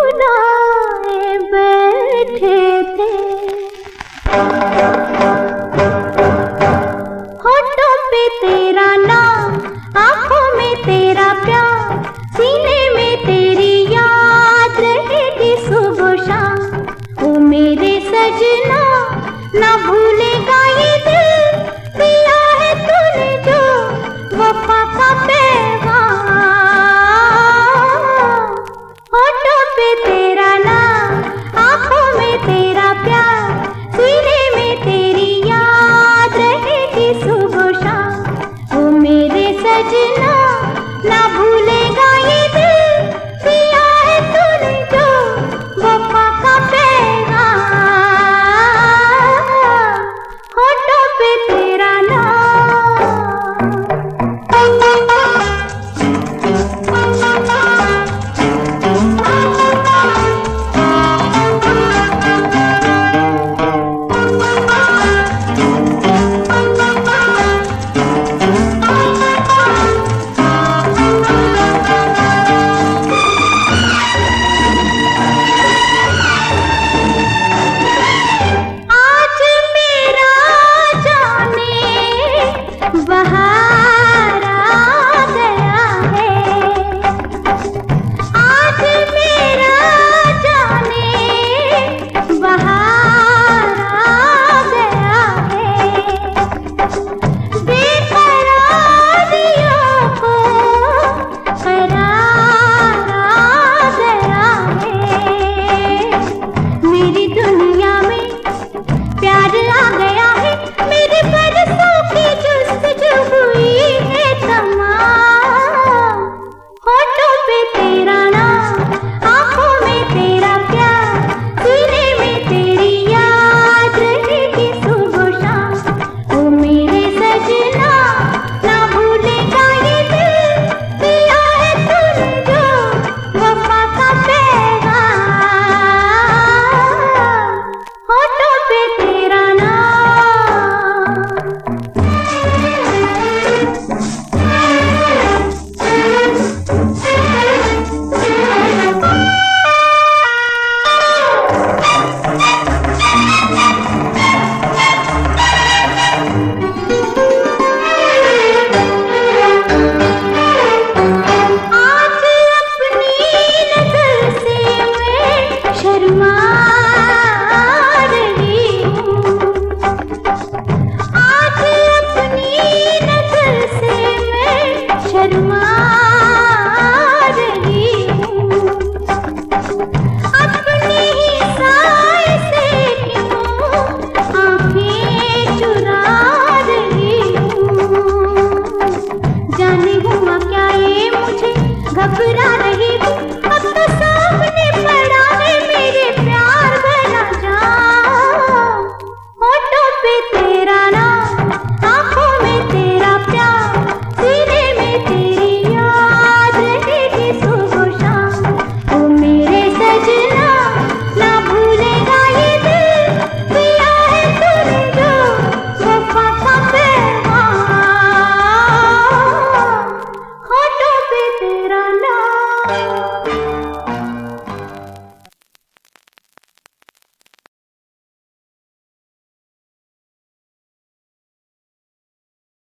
खुदाए बैठे थे। होठों पे तेरा नाम, आँखों में तेरा प्यार, सीने में तेरी याद रहेगी सुबह शाम। ओ मेरे सजना, ना भूल सफर